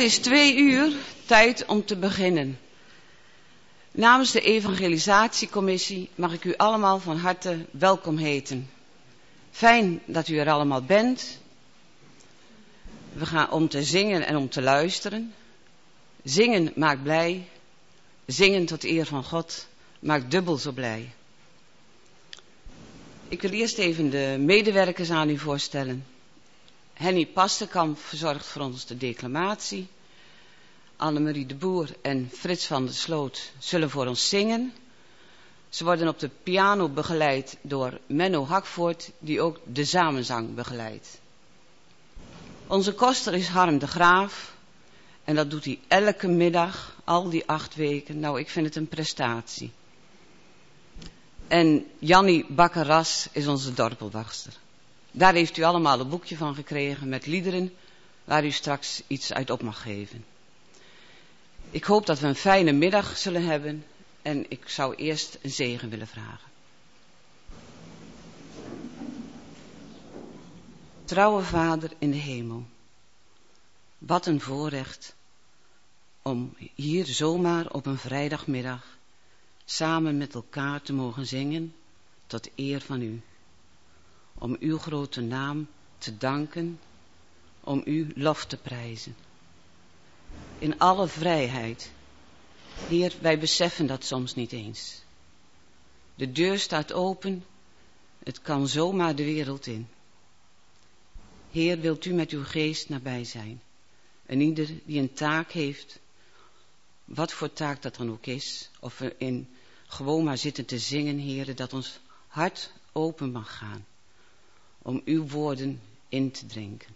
is twee uur, tijd om te beginnen. Namens de Evangelisatiecommissie mag ik u allemaal van harte welkom heten. Fijn dat u er allemaal bent. We gaan om te zingen en om te luisteren. Zingen maakt blij. Zingen tot eer van God maakt dubbel zo blij. Ik wil eerst even de medewerkers aan u voorstellen. Henny Pastenkamp verzorgt voor ons de declamatie. Annemarie de Boer en Frits van der Sloot zullen voor ons zingen. Ze worden op de piano begeleid door Menno Hakvoort, die ook de samenzang begeleidt. Onze koster is Harm de Graaf. En dat doet hij elke middag, al die acht weken. Nou, ik vind het een prestatie. En Jannie Bakkeras is onze dorpelwachter. Daar heeft u allemaal een boekje van gekregen met liederen waar u straks iets uit op mag geven. Ik hoop dat we een fijne middag zullen hebben en ik zou eerst een zegen willen vragen. Trouwe Vader in de hemel, wat een voorrecht om hier zomaar op een vrijdagmiddag samen met elkaar te mogen zingen tot eer van u. Om uw grote naam te danken, om uw lof te prijzen. In alle vrijheid. Heer, wij beseffen dat soms niet eens. De deur staat open, het kan zomaar de wereld in. Heer, wilt u met uw geest nabij zijn. En ieder die een taak heeft, wat voor taak dat dan ook is, of we in gewoon maar zitten te zingen, heren, dat ons hart open mag gaan om uw woorden in te drinken.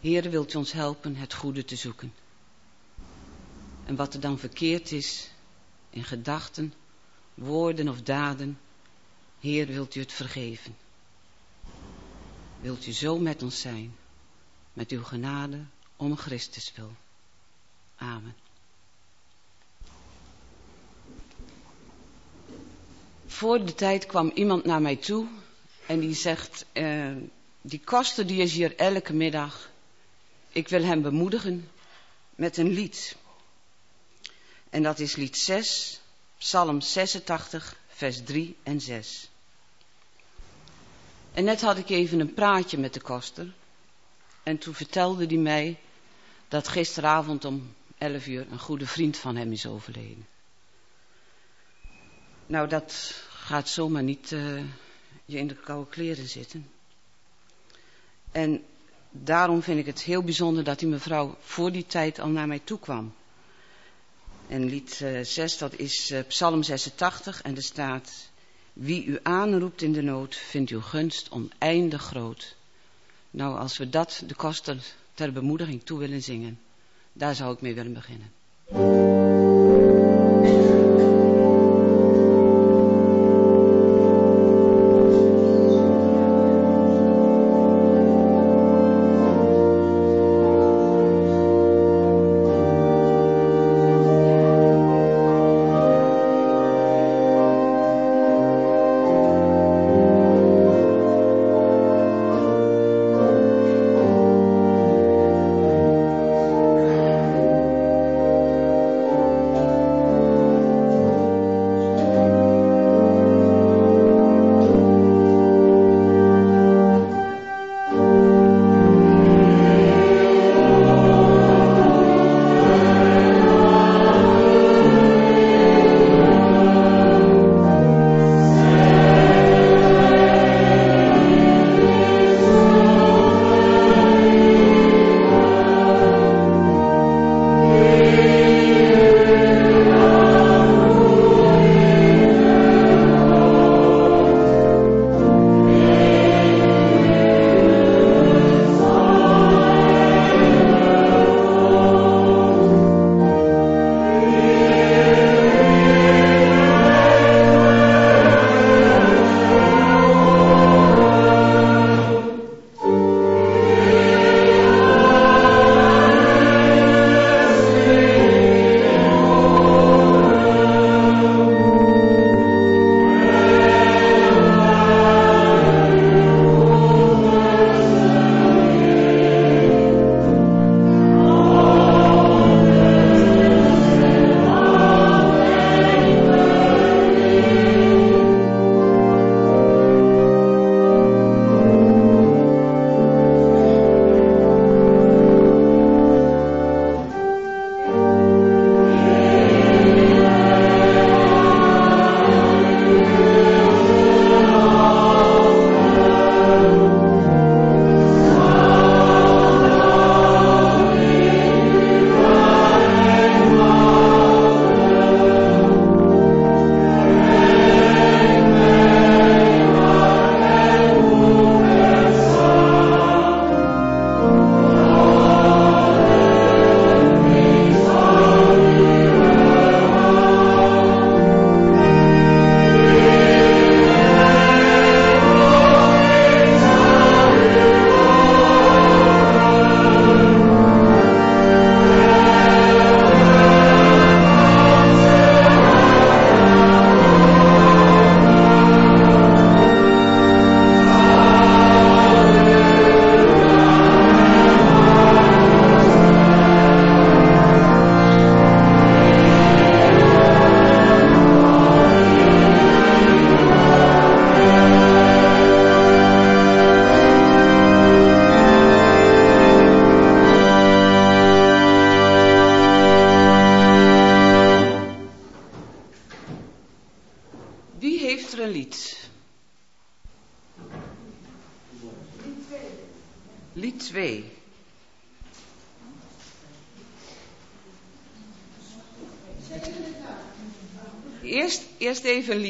Heren, wilt u ons helpen het goede te zoeken. En wat er dan verkeerd is in gedachten, woorden of daden, Heer, wilt u het vergeven. Wilt u zo met ons zijn, met uw genade, om Christus wil. Amen. Voor de tijd kwam iemand naar mij toe en die zegt, uh, die koster die is hier elke middag. Ik wil hem bemoedigen met een lied. En dat is lied 6, Psalm 86, vers 3 en 6. En net had ik even een praatje met de koster. En toen vertelde hij mij dat gisteravond om 11 uur een goede vriend van hem is overleden. Nou, dat gaat zomaar niet uh, je in de koude kleren zitten. En daarom vind ik het heel bijzonder dat die mevrouw voor die tijd al naar mij toe kwam. En lied uh, eh, 6, dat is uh, Psalm 86 en er staat... Wie u aanroept in de nood, vindt uw gunst oneindig groot. Nou, als we dat de kosten ter bemoediging toe willen zingen, daar zou ik mee willen beginnen.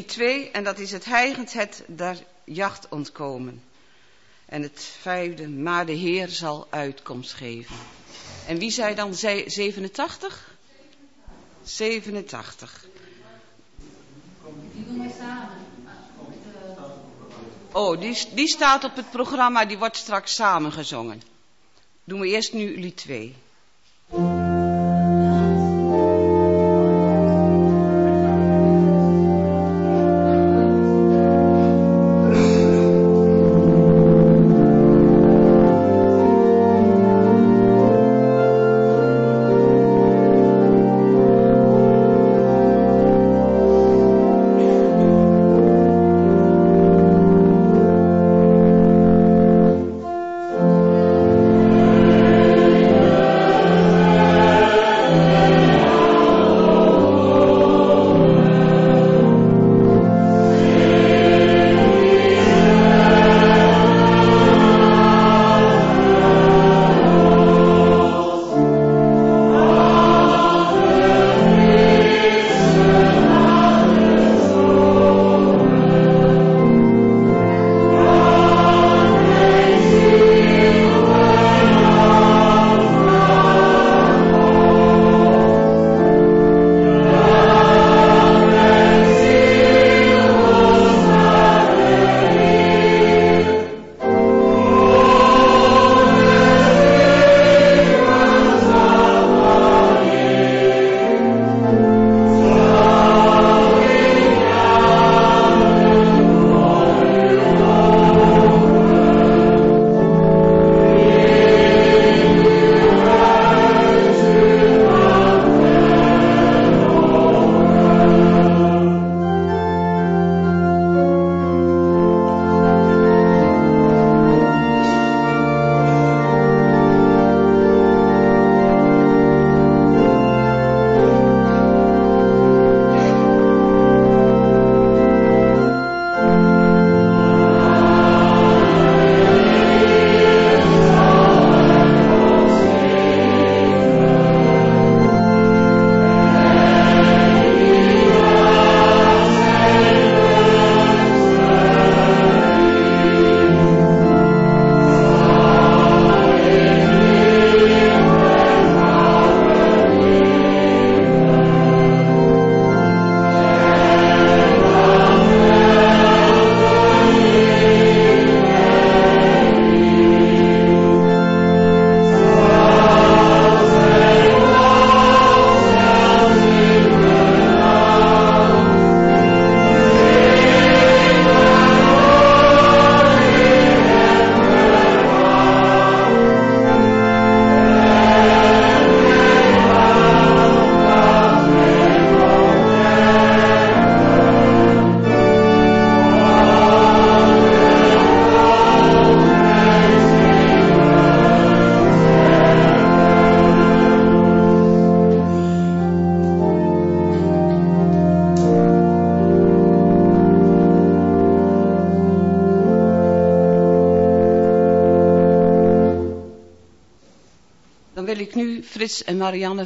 2 en dat is het heigend het der jacht ontkomen. En het vijfde, maar de Heer zal uitkomst geven. En wie zei dan 87? 87. Die samen. Oh, die, die staat op het programma, die wordt straks samengezongen. Doen we eerst nu lied 2.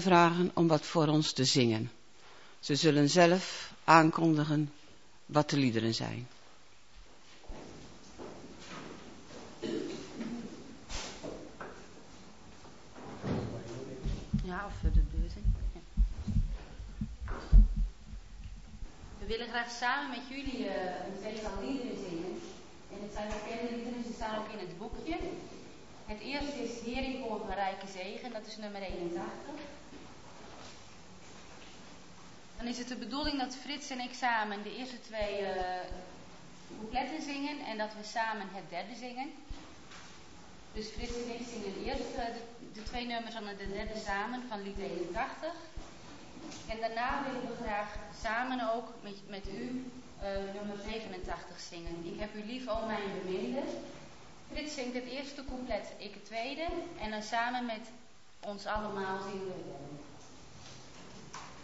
Vragen om wat voor ons te zingen. Ze zullen zelf aankondigen wat de liederen zijn. Ja, of de. We willen graag samen met jullie uh, een tweetal liederen zingen. En het zijn bekende liederen, ze staan ook in het boekje. Het eerste is Hering voor een rijke zegen, dat is nummer 81. Dan is het de bedoeling dat Frits en ik samen de eerste twee uh, coupletten zingen en dat we samen het derde zingen. Dus Frits en ik zingen eerst uh, de, twee nummers van de derde samen van lied 81. En daarna willen we graag samen ook met, met u uh, nummer 87 zingen. Ik heb u lief, al mijn beminde. Frits zingt het eerste couplet, ik het tweede. En dan samen met ons allemaal zingen we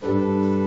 het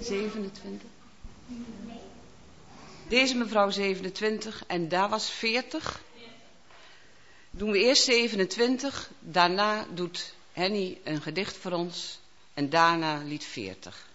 27. Deze mevrouw 27 en daar was 40. Doen we eerst 27, daarna doet Henny een gedicht voor ons en daarna lied 40.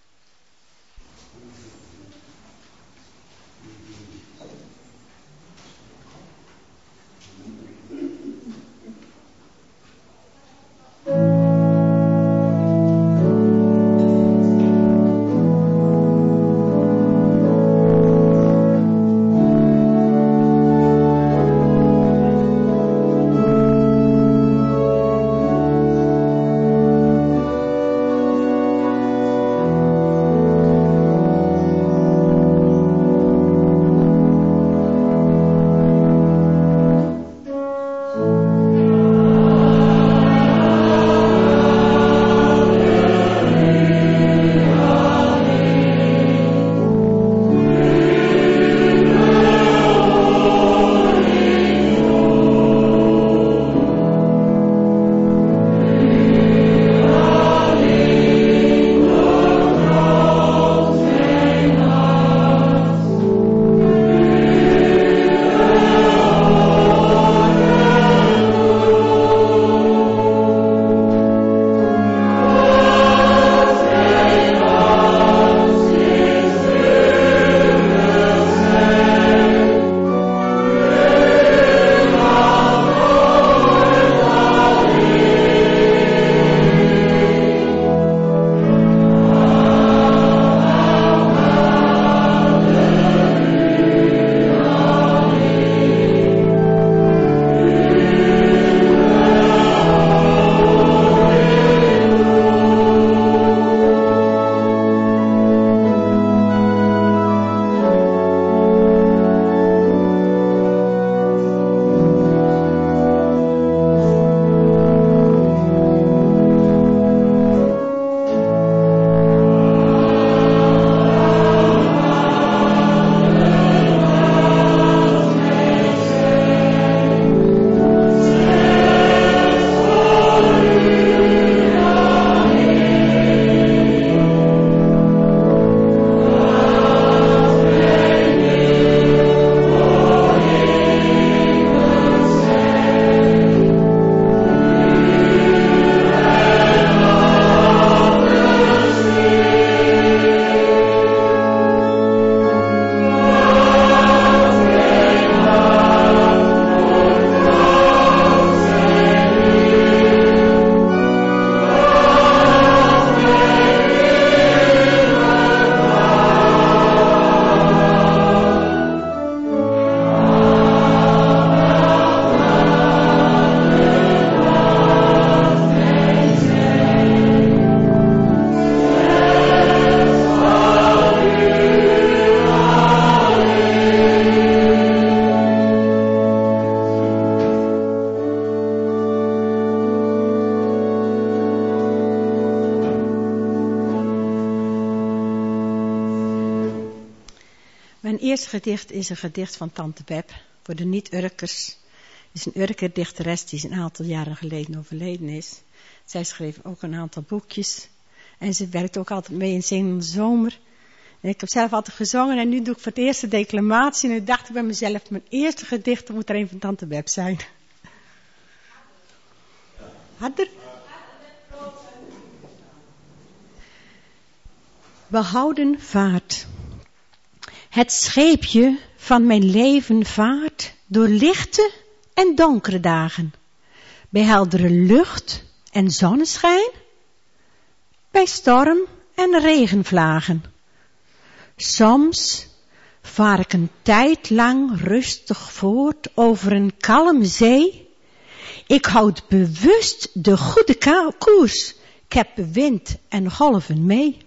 Mijn eerste gedicht is een gedicht van Tante Beb voor de niet-Urkers. Het is een Urker dichteres die een aantal jaren geleden overleden is. Zij schreef ook een aantal boekjes. En ze werkt ook altijd mee in Zingende Zomer. En ik heb zelf altijd gezongen en nu doe ik voor het eerste declamatie. En ik dacht bij mezelf, mijn eerste gedicht moet er een van Tante Beb zijn. Harder? Behouden vaart. Het scheepje van mijn leven vaart door lichte en donkere dagen. Bij heldere lucht en zonneschijn. Bij storm en regenvlagen. Soms vaar ik een tijd lang rustig voort over een kalme zee. Ik houd bewust de goede koers. Ik heb wind en golven mee.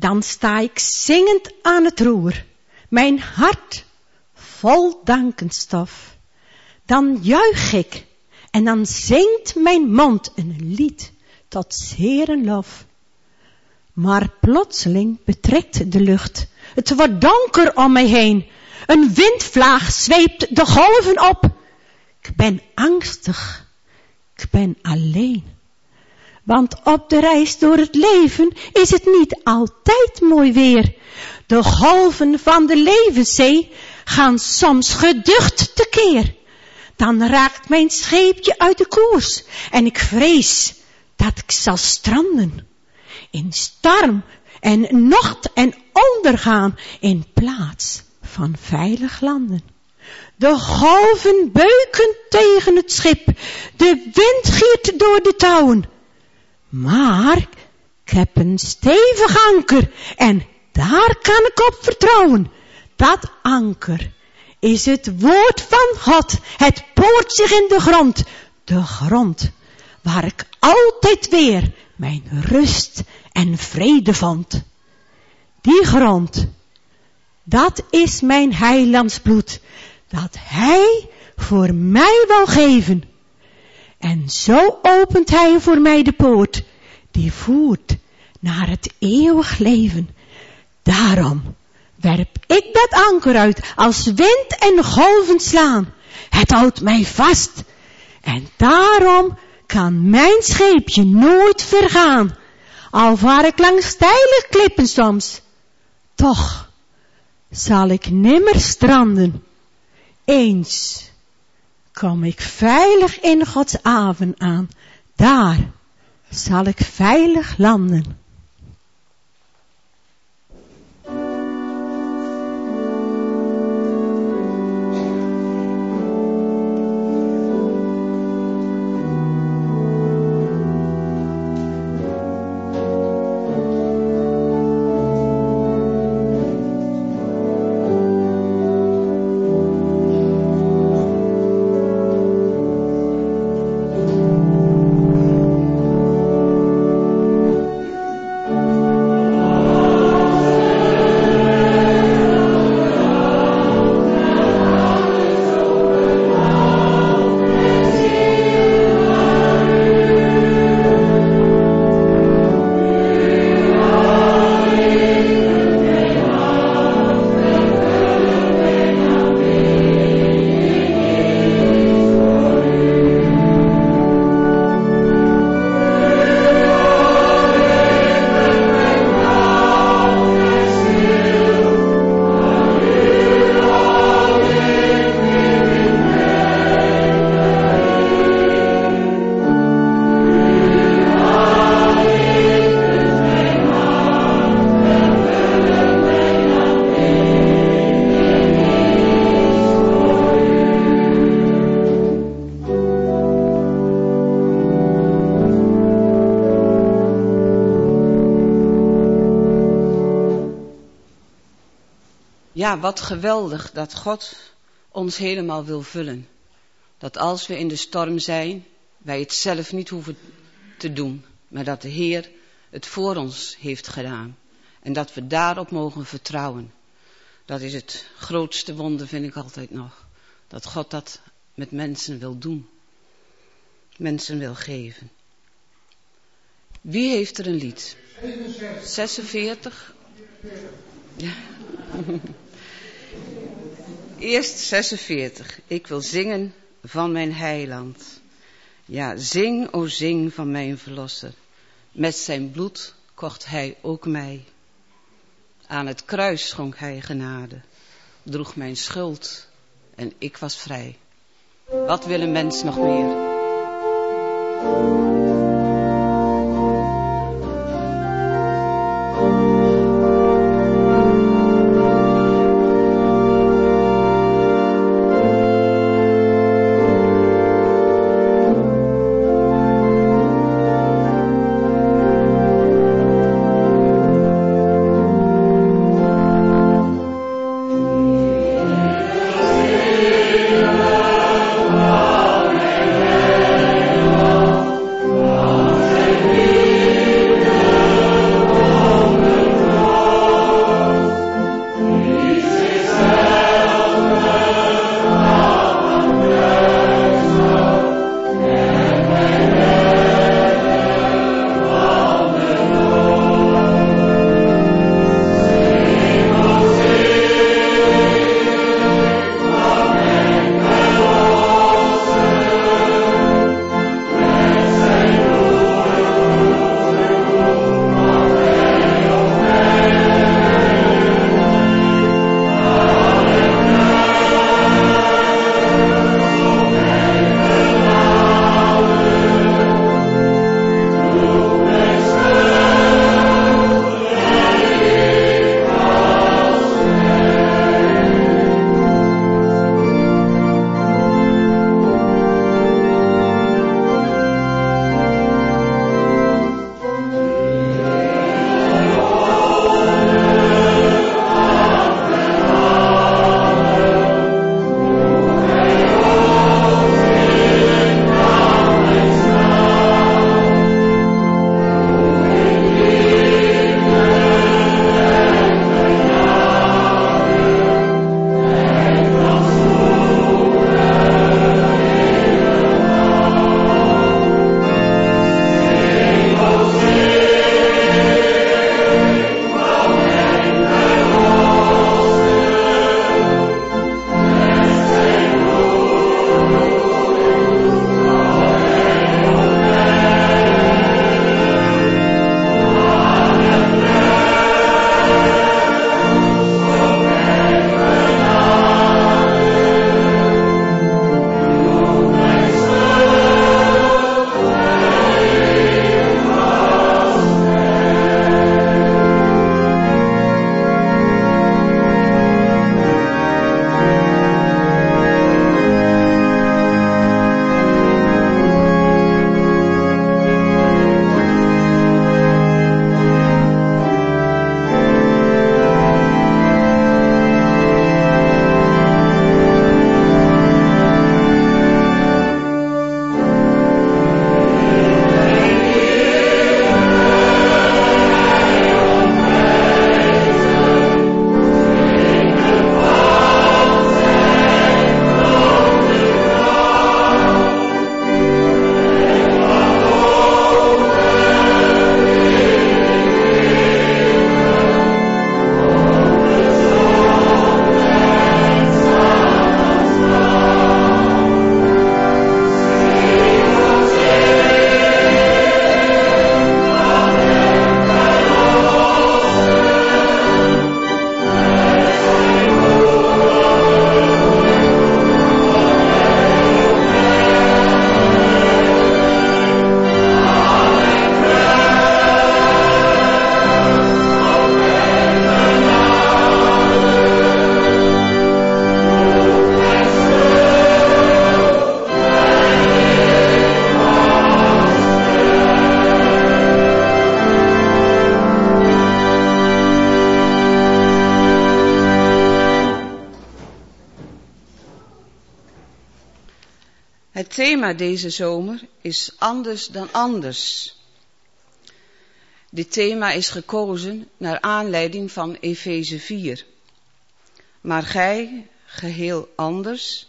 Dan sta ik zingend aan het roer, mijn hart vol dankenstof. Dan juich ik en dan zingt mijn mond een lied tot zeer lof. Maar plotseling betrekt de lucht. Het wordt donker om mij heen. Een windvlaag zweept de golven op. Ik ben angstig. Ik ben alleen. Want op de reis door het leven is het niet altijd mooi weer. De golven van de levenszee gaan soms geducht tekeer. Dan raakt mijn scheepje uit de koers en ik vrees dat ik zal stranden. In storm en nacht en ondergaan in plaats van veilig landen. De golven beuken tegen het schip. De wind giert door de touwen. Maar ik heb een stevig anker en daar kan ik op vertrouwen. Dat anker is het woord van God. Het poort zich in de grond. De grond waar ik altijd weer mijn rust en vrede vond. Die grond, dat is mijn heilandsbloed, dat hij voor mij wil geven. En zo opent hij voor mij de poort, die voert naar het eeuwig leven. Daarom werp ik dat anker uit, als wind en golven slaan. Het houdt mij vast. En daarom kan mijn scheepje nooit vergaan. Al vaar ik langs steile klippen soms. Toch zal ik nimmer stranden. Eens kom ik veilig in Gods haven aan. Daar zal ik veilig landen. Ja, wat geweldig dat God ons helemaal wil vullen. Dat als we in de storm zijn, wij het zelf niet hoeven te doen, maar dat de Heer het voor ons heeft gedaan. En dat we daarop mogen vertrouwen. Dat is het grootste wonder, vind ik altijd nog. Dat God dat met mensen wil doen. Mensen wil geven. Wie heeft er een lied? 46. Eerst 46. Ik wil zingen van mijn heiland. Ja, zing, o zing van mijn verlosser. Met zijn bloed kocht hij ook mij. Aan het kruis schonk hij genade, droeg mijn schuld en ik was vrij. Wat wil een mens nog meer? Deze zomer is anders dan anders. Dit thema is gekozen naar aanleiding van Efeze 4. Maar gij, geheel anders,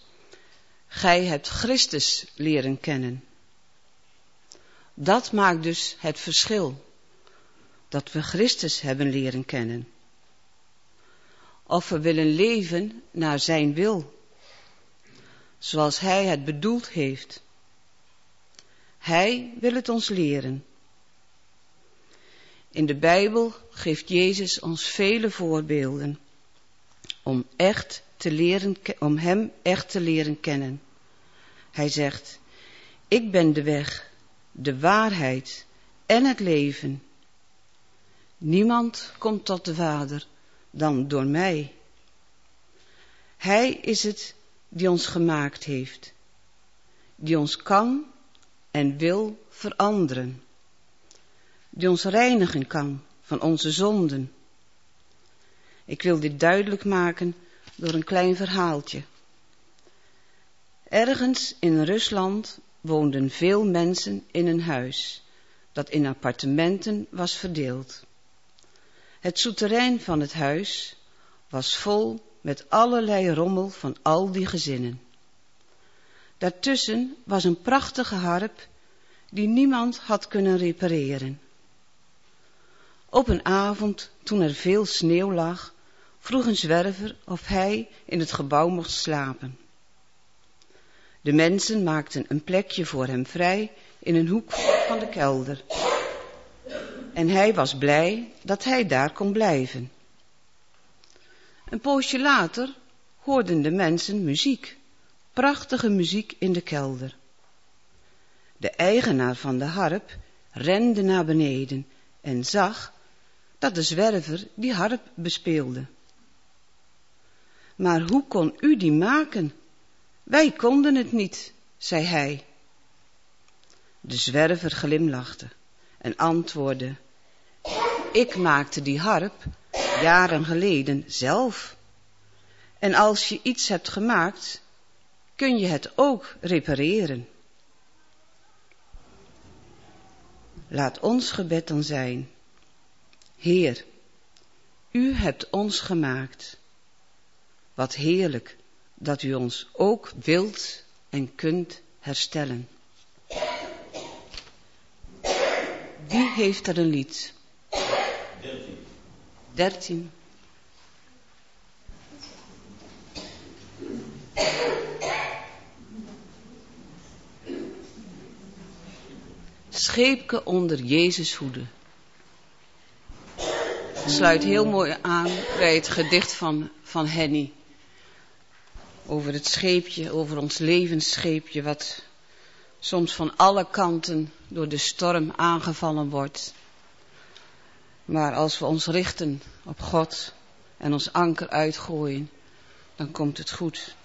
gij hebt Christus leren kennen. Dat maakt dus het verschil, dat we Christus hebben leren kennen. of we willen leven naar Zijn wil, zoals Hij het bedoeld heeft. Hij wil het ons leren. In de Bijbel geeft Jezus ons vele voorbeelden om, echt te leren, om Hem echt te leren kennen. Hij zegt, ik ben de weg, de waarheid en het leven. Niemand komt tot de Vader dan door mij. Hij is het die ons gemaakt heeft, die ons kan en wil veranderen, die ons reinigen kan van onze zonden. Ik wil dit duidelijk maken door een klein verhaaltje. Ergens in Rusland woonden veel mensen in een huis dat in appartementen was verdeeld. Het souterrain van het huis was vol met allerlei rommel van al die gezinnen. Daartussen was een prachtige harp die niemand had kunnen repareren. Op een avond, toen er veel sneeuw lag, vroeg een zwerver of hij in het gebouw mocht slapen. De mensen maakten een plekje voor hem vrij in een hoek van de kelder. En hij was blij dat hij daar kon blijven. Een poosje later hoorden de mensen muziek, prachtige muziek in de kelder. De eigenaar van de harp rende naar beneden en zag dat de zwerver die harp bespeelde. Maar hoe kon u die maken? Wij konden het niet, zei hij. De zwerver glimlachte en antwoordde, ik maakte die harp jaren geleden zelf. En als je iets hebt gemaakt, kun je het ook repareren. Laat ons gebed dan zijn. Heer, u hebt ons gemaakt. Wat heerlijk dat u ons ook wilt en kunt herstellen. Wie heeft er een lied? Dertien. Dertien. Scheepke onder Jezus hoede. Sluit heel mooi aan bij het gedicht van, van Henny. Over het scheepje, over ons levensscheepje, wat soms van alle kanten door de storm aangevallen wordt. Maar als we ons richten op God en ons anker uitgooien, dan komt het goed.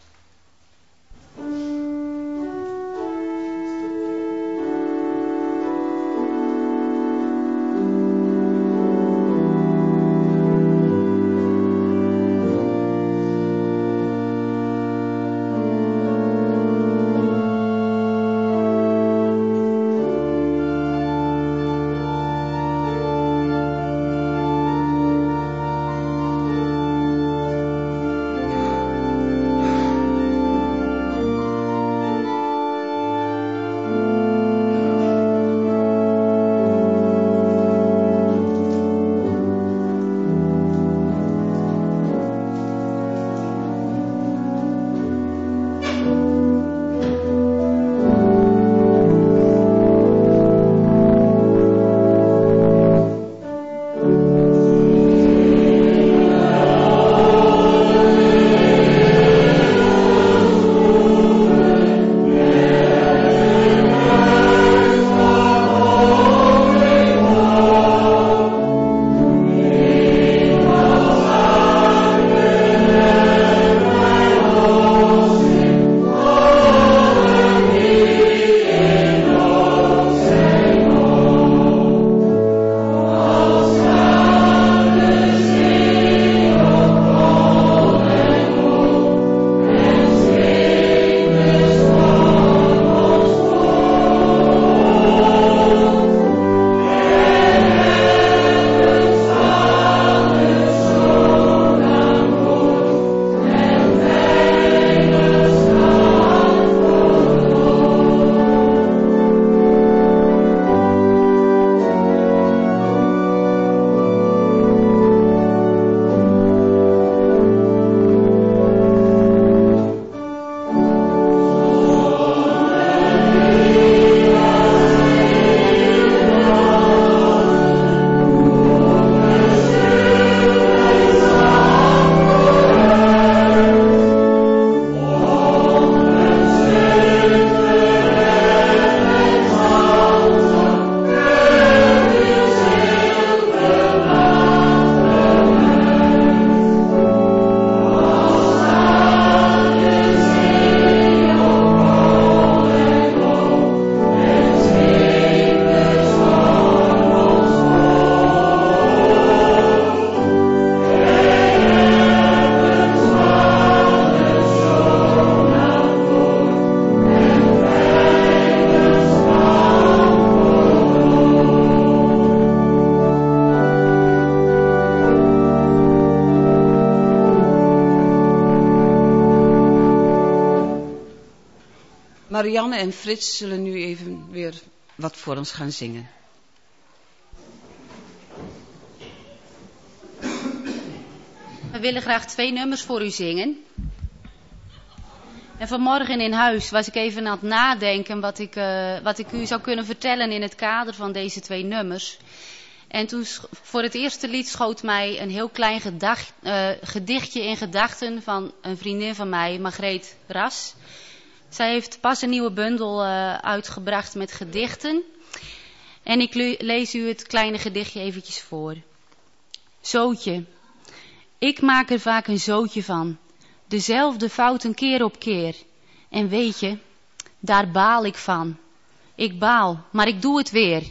En Frits zullen nu even weer wat voor ons gaan zingen. We willen graag twee nummers voor u zingen. En vanmorgen in huis was ik even aan het nadenken wat ik, uh, wat ik u zou kunnen vertellen in het kader van deze twee nummers. En toen voor het eerste lied schoot mij een heel klein gedacht, uh, gedichtje in gedachten van een vriendin van mij, Margreet Ras. Zij heeft pas een nieuwe bundel uh, uitgebracht met gedichten. En ik lees u het kleine gedichtje eventjes voor. Zootje. Ik maak er vaak een zootje van. Dezelfde fouten keer op keer. En weet je, daar baal ik van. Ik baal, maar ik doe het weer.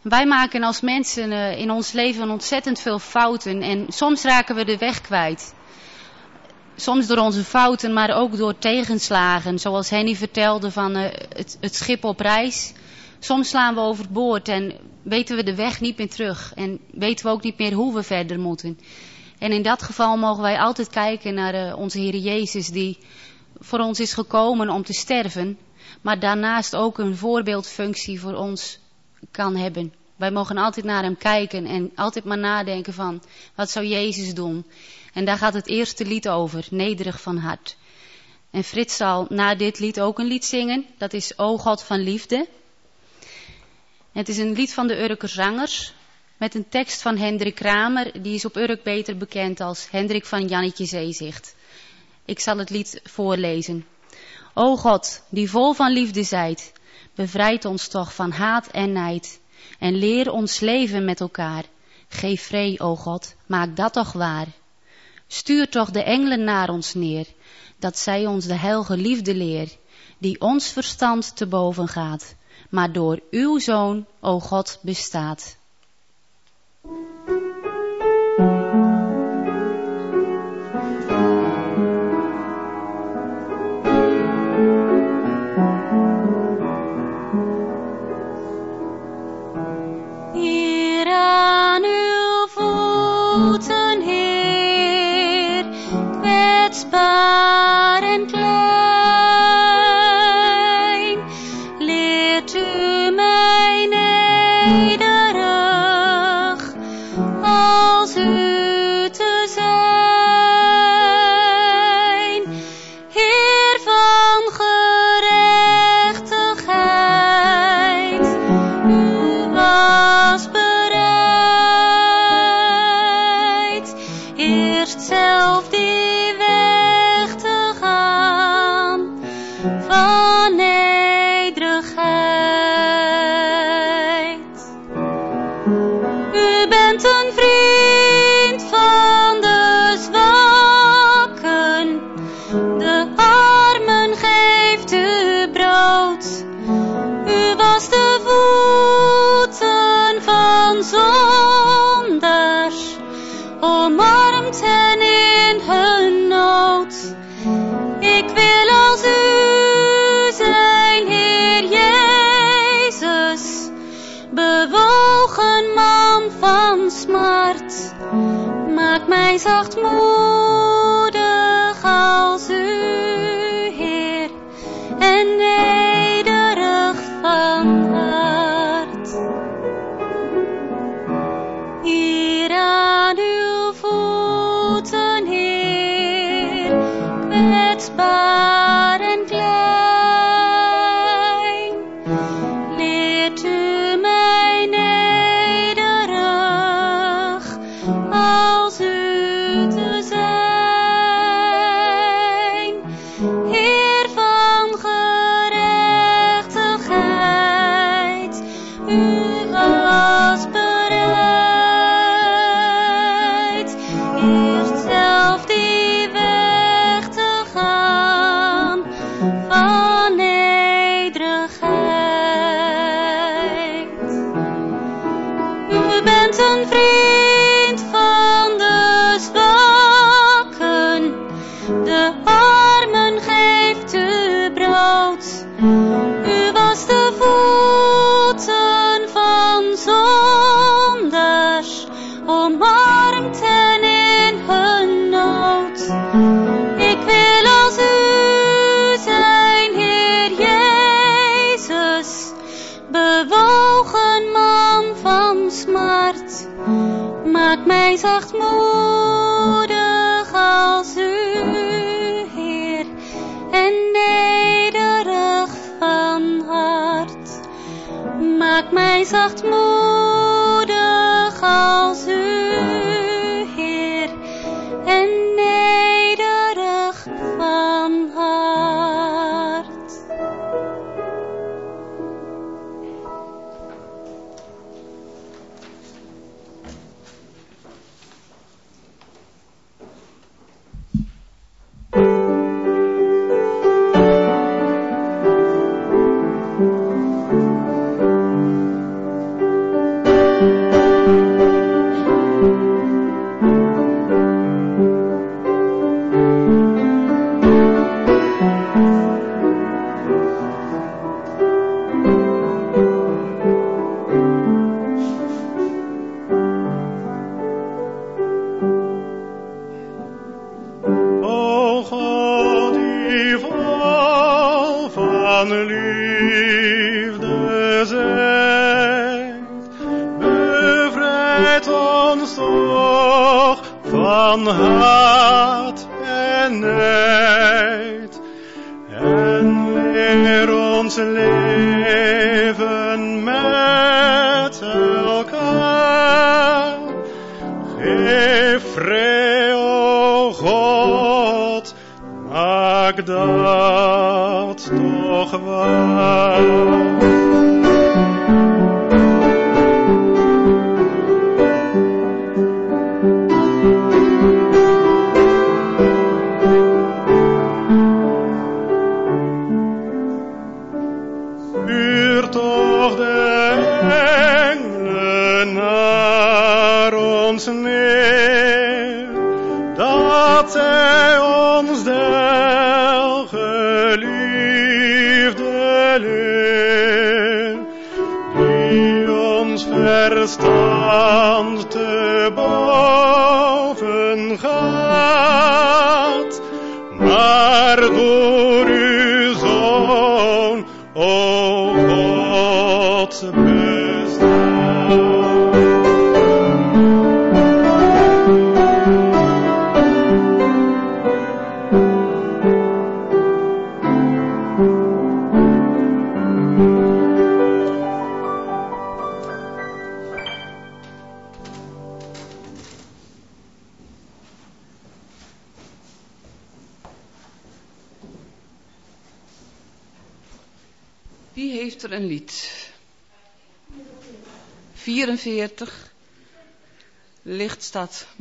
Wij maken als mensen uh, in ons leven ontzettend veel fouten en soms raken we de weg kwijt. Soms door onze fouten, maar ook door tegenslagen. Zoals Henny vertelde van uh, het, schip op reis. Soms slaan we overboord en weten we de weg niet meer terug. En weten we ook niet meer hoe we verder moeten. En in dat geval mogen wij altijd kijken naar uh, onze Heer Jezus, die voor ons is gekomen om te sterven, maar daarnaast ook een voorbeeldfunctie voor ons kan hebben. Wij mogen altijd naar Hem kijken en altijd maar nadenken van, wat zou Jezus doen? En daar gaat het eerste lied over, nederig van hart. En Frits zal na dit lied ook een lied zingen, dat is O God van Liefde. Het is een lied van de Urker Zangers, met een tekst van Hendrik Kramer, die is op Urk beter bekend als Hendrik van Jannetje Zeezicht. Ik zal het lied voorlezen. O God, die vol van liefde zijt, bevrijd ons toch van haat en nijd en leer ons leven met elkaar. Geef vree, o God, maak dat toch waar. Stuur toch de engelen naar ons neer, dat zij ons de heilige liefde leer, die ons verstand te boven gaat, maar door uw Zoon, o God, bestaat.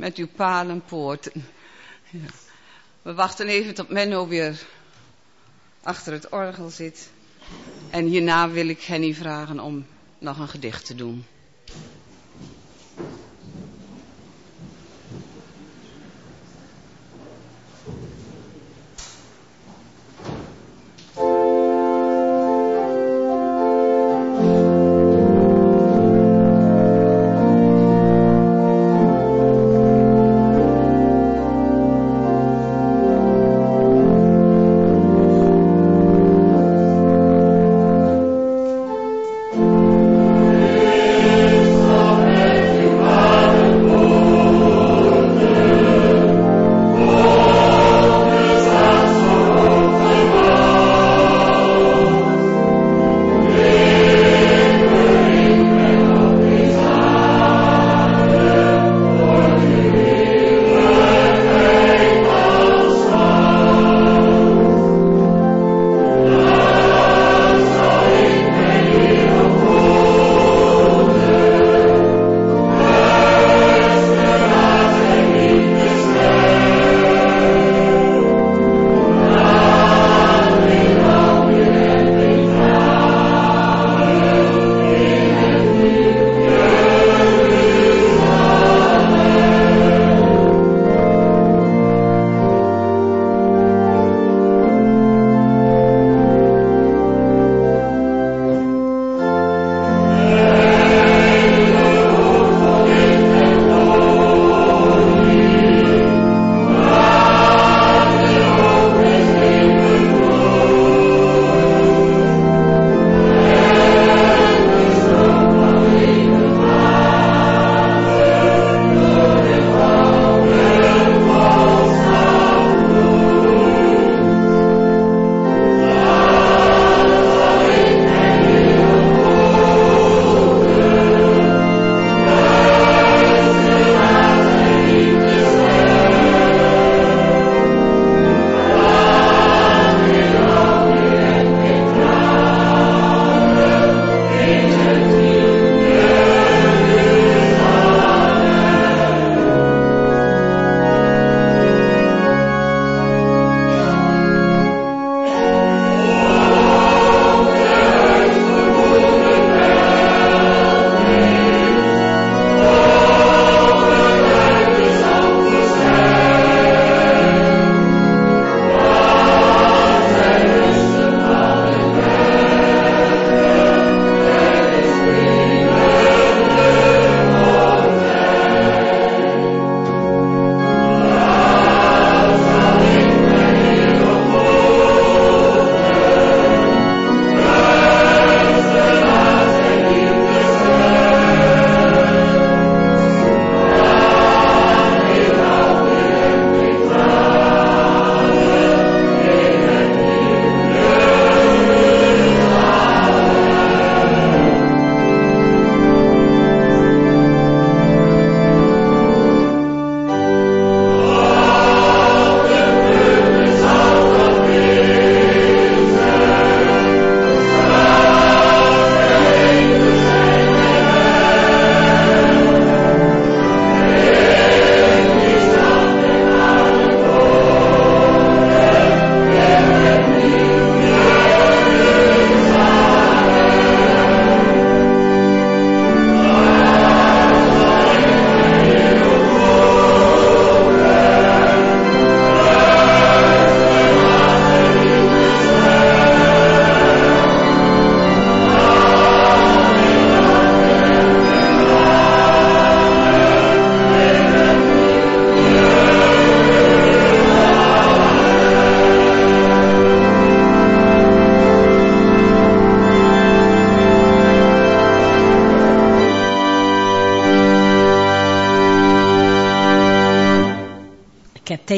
met uw palenpoorten. Ja. We wachten even tot Menno weer achter het orgel zit. En hierna wil ik Henny vragen om nog een gedicht te doen.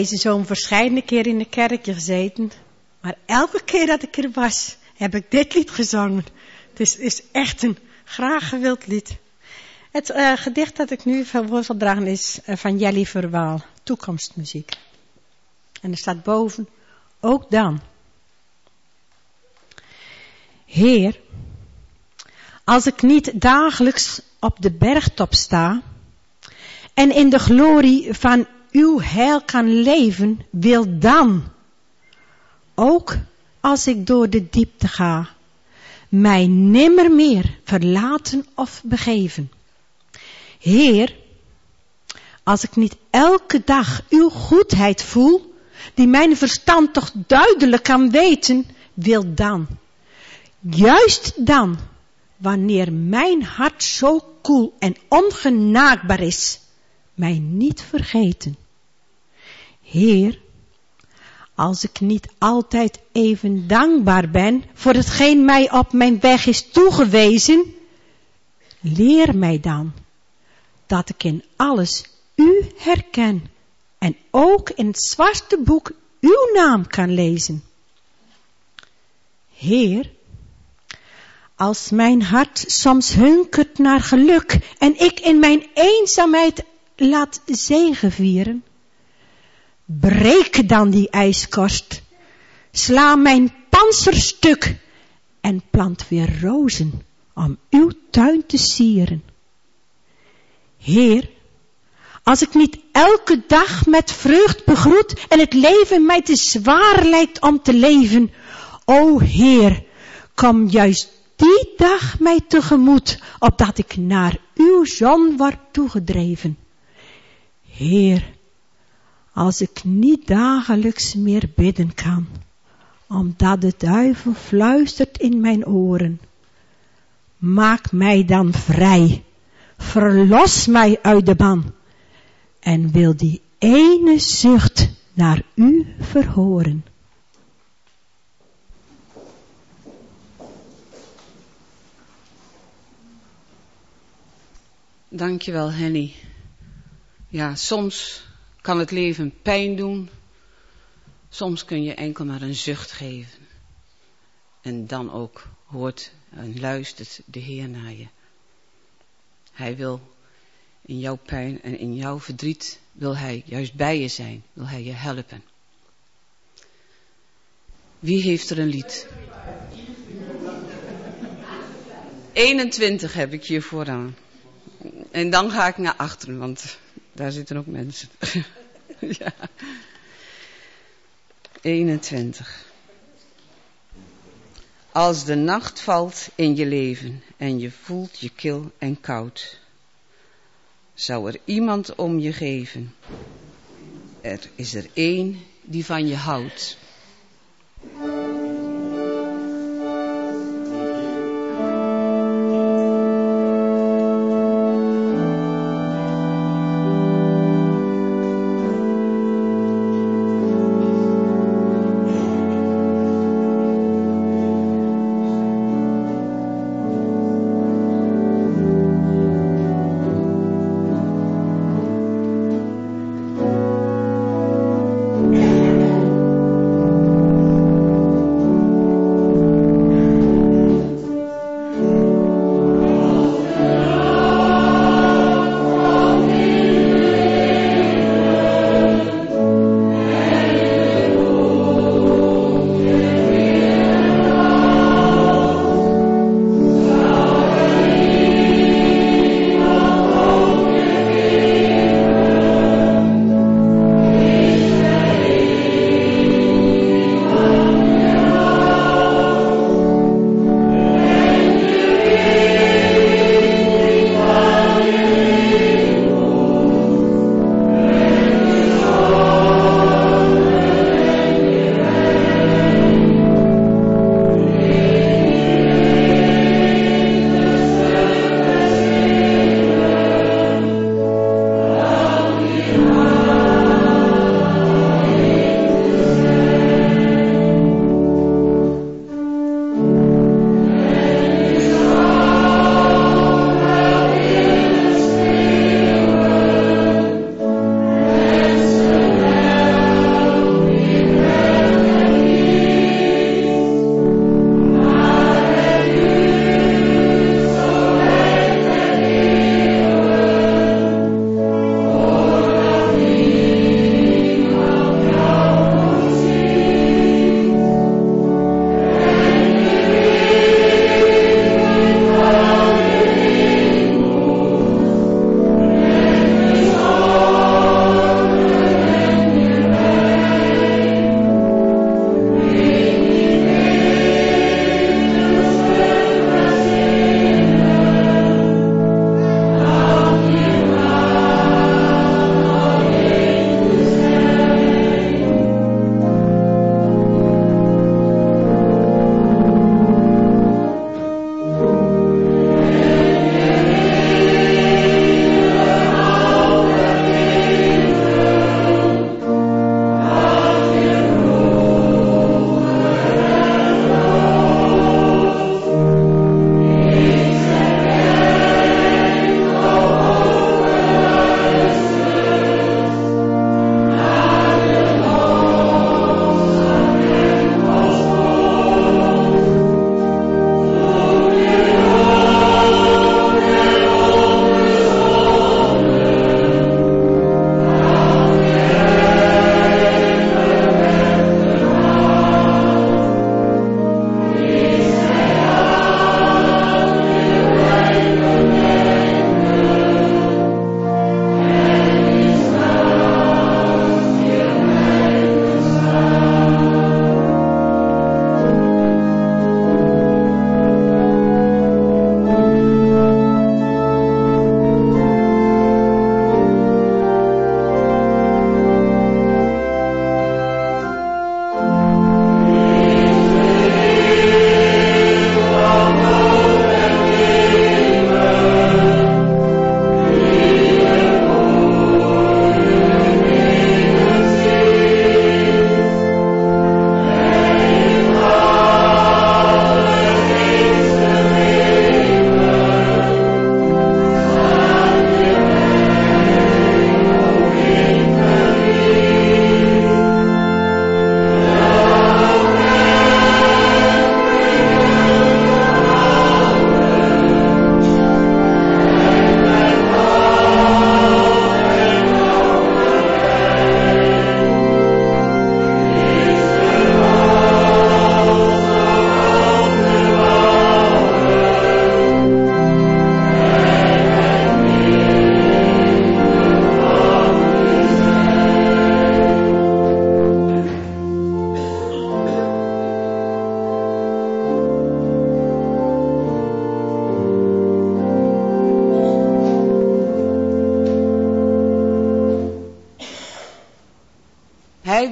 Deze zomer verschillende keer in de kerkje gezeten. Maar elke keer dat ik er was, heb ik dit lied gezongen. Het is, echt een graag gewild lied. Het uh, gedicht dat ik nu voor zal dragen is uh, van Jelly Verwaal, Toekomstmuziek. En er staat boven, ook dan. Heer, als ik niet dagelijks op de bergtop sta en in de glorie van uw heil kan leven, wil dan, ook als ik door de diepte ga, mij nimmer meer verlaten of begeven. Heer, als ik niet elke dag uw goedheid voel, die mijn verstand toch duidelijk kan weten, wil dan, juist dan, wanneer mijn hart zo koel en ongenaakbaar is, mij niet vergeten. Heer, als ik niet altijd even dankbaar ben voor hetgeen mij op mijn weg is toegewezen, leer mij dan dat ik in alles u herken en ook in het zwarte boek uw naam kan lezen. Heer, als mijn hart soms hunkert naar geluk en ik in mijn eenzaamheid laat zegevieren, breek dan die ijskorst, sla mijn panzerstuk en plant weer rozen om uw tuin te sieren. Heer, als ik niet elke dag met vreugd begroet en het leven mij te zwaar lijkt om te leven, o Heer, kom juist die dag mij tegemoet, opdat ik naar uw zon word toegedreven. Heer, als ik niet dagelijks meer bidden kan, omdat de duivel fluistert in mijn oren, maak mij dan vrij, verlos mij uit de ban, en wil die ene zucht naar u verhoren. Dankjewel Henny. Ja, soms kan het leven pijn doen. Soms kun je enkel maar een zucht geven. En dan ook hoort en luistert de Heer naar je. Hij wil in jouw pijn en in jouw verdriet, wil Hij juist bij je zijn, wil Hij je helpen. Wie heeft er een lied? 21 heb ik hier vooraan. En dan ga ik naar achteren, want daar zitten ook mensen. ja. 21. Als de nacht valt in je leven en je voelt je kil en koud, zou er iemand om je geven. Er is er één die van je houdt.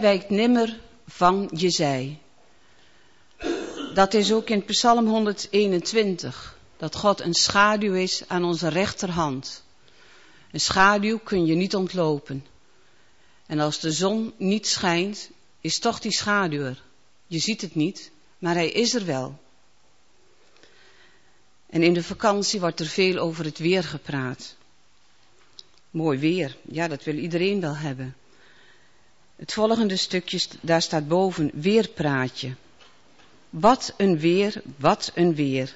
Wijkt nimmer van je zij. Dat is ook in Psalm 121, dat God een schaduw is aan onze rechterhand. Een schaduw kun je niet ontlopen. En als de zon niet schijnt, is toch die schaduw er. Je ziet het niet, maar hij is er wel. En in de vakantie wordt er veel over het weer gepraat. Mooi weer, ja, dat wil iedereen wel hebben. Het volgende stukje, daar staat boven weerpraatje. Wat een weer, wat een weer.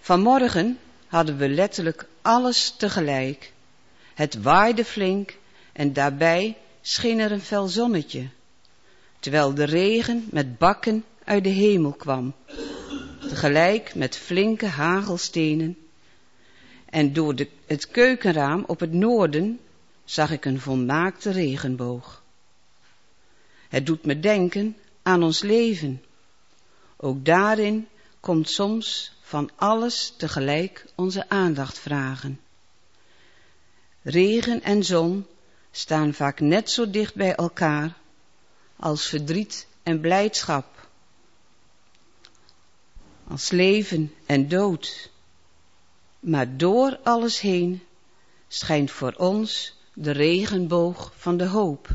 Vanmorgen hadden we letterlijk alles tegelijk. Het waaide flink en daarbij scheen er een fel zonnetje, terwijl de regen met bakken uit de hemel kwam, tegelijk met flinke hagelstenen. En door de, het keukenraam op het noorden zag ik een volmaakte regenboog. Het doet me denken aan ons leven. Ook daarin komt soms van alles tegelijk onze aandacht vragen. Regen en zon staan vaak net zo dicht bij elkaar als verdriet en blijdschap, als leven en dood. Maar door alles heen schijnt voor ons de regenboog van de hoop.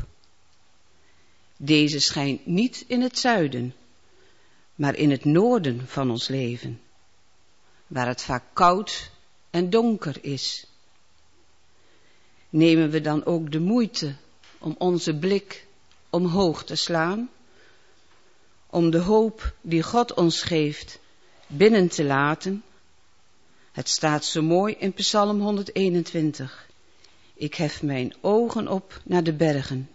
Deze schijnt niet in het zuiden, maar in het noorden van ons leven, waar het vaak koud en donker is. Nemen we dan ook de moeite om onze blik omhoog te slaan, om de hoop die God ons geeft binnen te laten? Het staat zo mooi in Psalm 121. Ik hef mijn ogen op naar de bergen,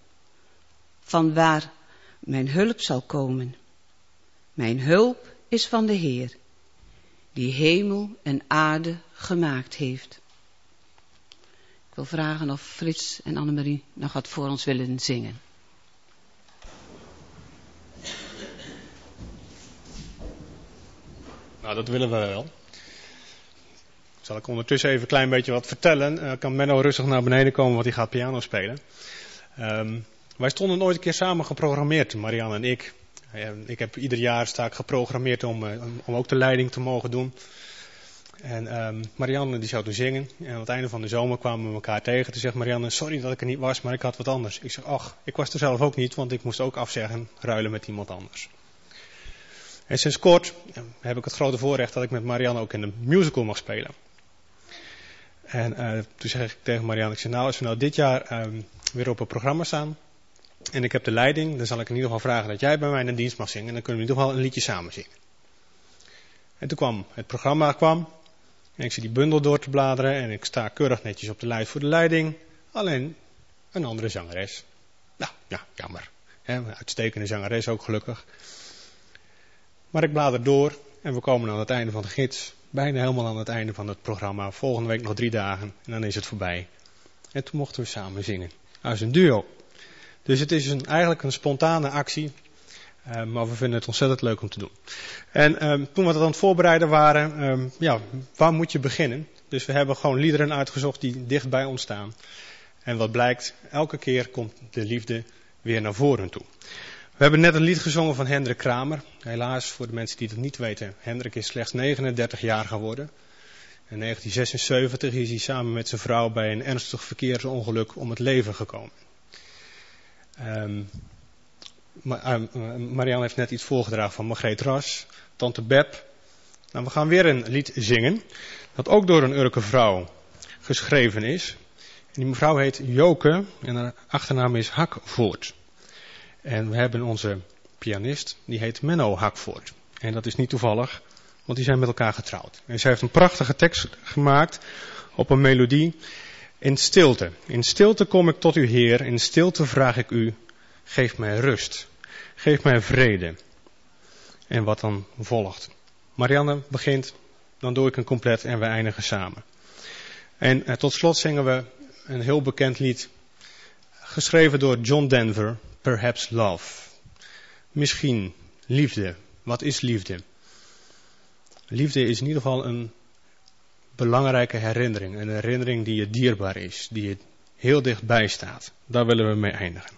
van waar mijn hulp zal komen. Mijn hulp is van de Heer, die hemel en aarde gemaakt heeft. Ik wil vragen of Frits en Annemarie nog wat voor ons willen zingen. Nou, dat willen we wel. Zal ik ondertussen even een klein beetje wat vertellen. Uh, kan Menno rustig naar beneden komen, want hij gaat piano spelen. Um, wij stonden ooit een keer samen geprogrammeerd, Marianne en ik. Uh, ik heb ieder jaar sta ik geprogrammeerd om, uh, om ook de leiding te mogen doen. En um, Marianne die zou toen zingen. En aan het einde van de zomer kwamen we elkaar tegen. Toen zegt Marianne, sorry dat ik er niet was, maar ik had wat anders. Ik zeg, ach, ik was er zelf ook niet, want ik moest ook afzeggen, ruilen met iemand anders. En sinds kort heb ik het grote voorrecht dat ik met Marianne ook in een musical mag spelen. En toen zeg ik tegen Marianne, ik zeg nou, als we nou dit jaar um, weer op een programma staan en ik heb de leiding, dan zal ik in ieder geval vragen dat jij bij mij een dienst mag zingen en dan kunnen we in ieder geval een liedje samen zingen. En toen kwam het programma kwam en ik zie die bundel door te bladeren en ik sta keurig netjes op de lijst voor de leiding, alleen een andere zangeres. Nou, ja, jammer. Een uitstekende zangeres ook gelukkig. Maar ik blader door en we komen aan het einde van de gids. Bijna helemaal aan het einde van het programma. Volgende week nog drie dagen en dan is het voorbij. En toen mochten we samen zingen. Als een duo. Dus het is een, eigenlijk een spontane actie. Uh, maar we vinden het ontzettend leuk om te doen. En um, toen we dat aan het voorbereiden waren, um, ja, waar moet je beginnen? Dus we hebben gewoon liederen uitgezocht die dicht bij ons staan. En wat blijkt, elke keer komt de liefde weer naar voren toe. We hebben net een lied gezongen van Hendrik Kramer. Helaas, voor de mensen die het niet weten, Hendrik is slechts 39 jaar geworden. In 1976 is hij samen met zijn vrouw bij een ernstig verkeersongeluk om het leven gekomen. Um, Marianne heeft net iets voorgedragen van Margreet Ras, Tante Beb. Nou, we gaan weer een lied zingen, dat ook door een Urke vrouw geschreven is. Die mevrouw heet Joke en haar achternaam is Hakvoort. En we hebben onze pianist, die heet Menno Hakvoort. En dat is niet toevallig, want die zijn met elkaar getrouwd. En zij heeft een prachtige tekst gemaakt op een melodie. In stilte. In stilte kom ik tot u, Heer. In stilte vraag ik u, geef mij rust. Geef mij vrede. En wat dan volgt. Marianne begint, dan doe ik een compleet en we eindigen samen. En eh, tot slot zingen we een heel bekend lied. Geschreven door John Denver. Perhaps love. Misschien liefde. Wat is liefde? Liefde is in ieder geval een belangrijke herinnering. Een herinnering die je dierbaar is. Die je heel dichtbij staat. Daar willen we mee eindigen.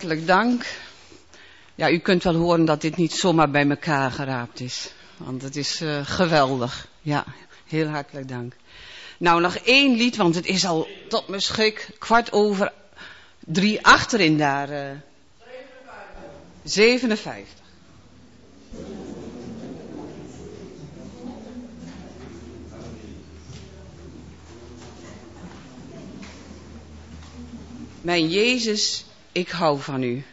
hartelijk dank. Ja, u kunt wel horen dat dit niet zomaar bij elkaar geraapt is. Want het is eh, geweldig. Ja, heel hartelijk dank. Nou, nog één lied, want het is al tot mijn schrik kwart over drie achterin daar. Eh. 57. Mijn Jezus ik hou van u.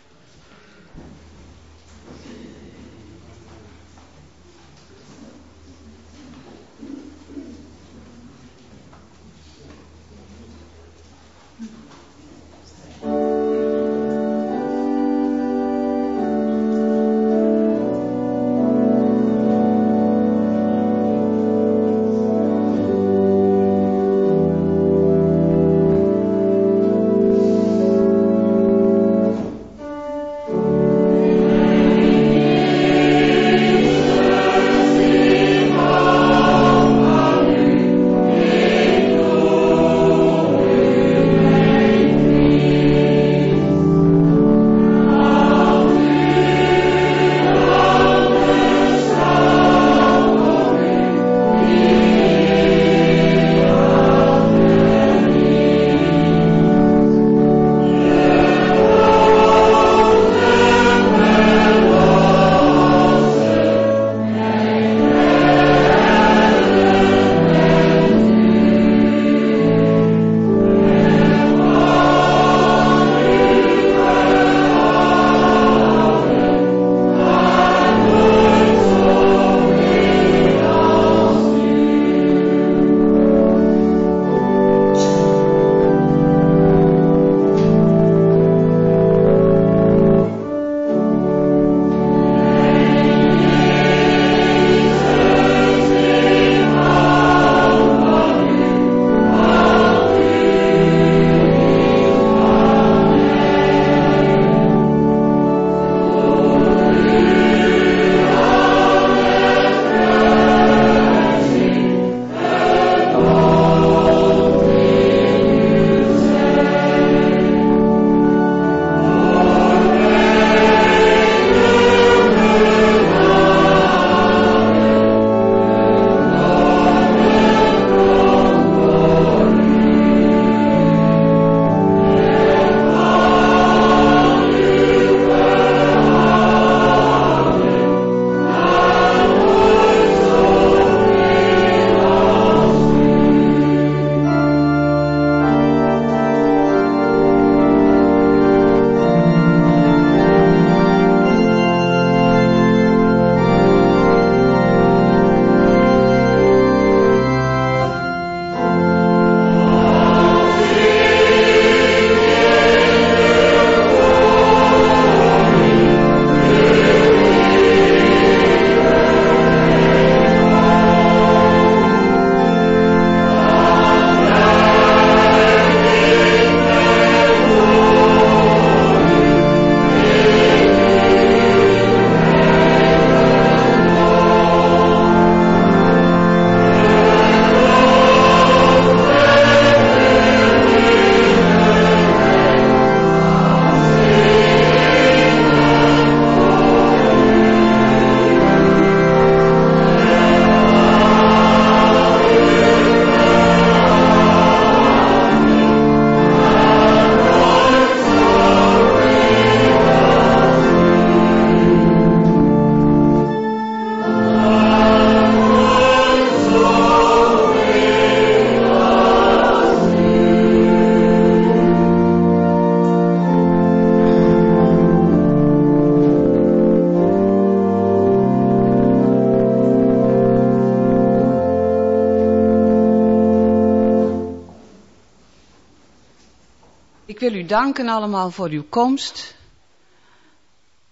danken allemaal voor uw komst.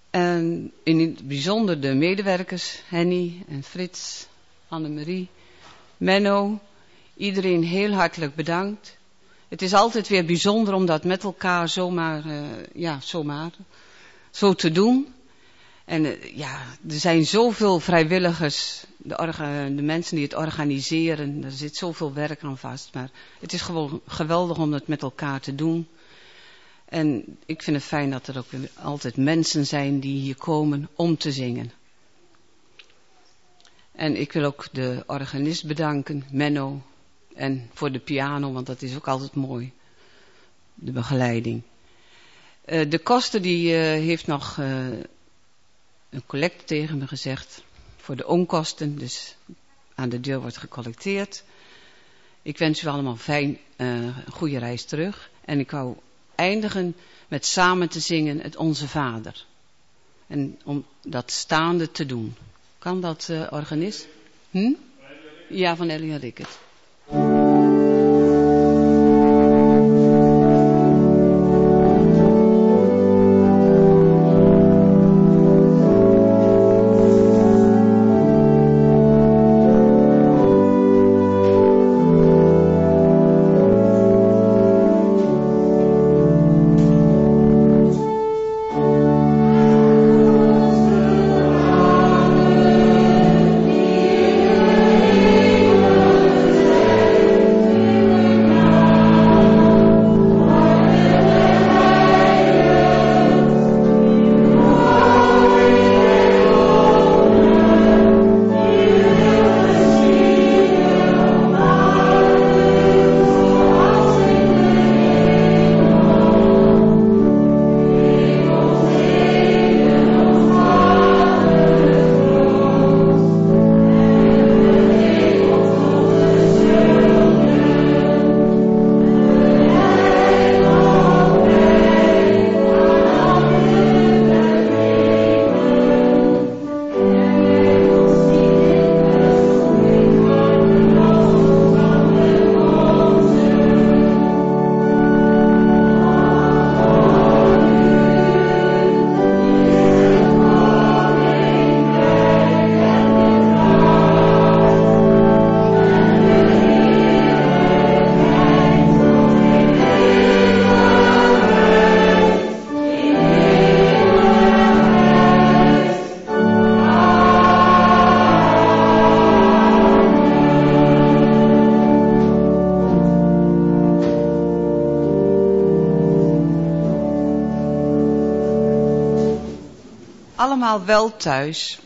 En in het bijzonder de medewerkers, Henny en Frits, Annemarie, Menno. Iedereen heel hartelijk bedankt. Het is altijd weer bijzonder om dat met elkaar zomaar, eh, ja, zomaar zo te doen. En eh, ja, er zijn zoveel vrijwilligers, de, de mensen die het organiseren. Er zit zoveel werk aan vast. Maar het is gewoon geweldig om het met elkaar te doen. En ik vind het fijn dat er ook altijd mensen zijn die hier komen om te zingen. En ik wil ook de organist bedanken, Menno. En voor de piano, want dat is ook altijd mooi. De begeleiding. Eh, de kosten die eh, heeft nog eh, een collecte tegen me gezegd. Voor de onkosten, dus aan de deur wordt gecollecteerd. Ik wens u allemaal fijn, een goede reis terug. En ik wou eindigen met samen te zingen het Onze Vader. En om dat staande te doen. Kan dat, eh, organist? Hm? Ja, van Elia Rickert. Allemaal wel thuis.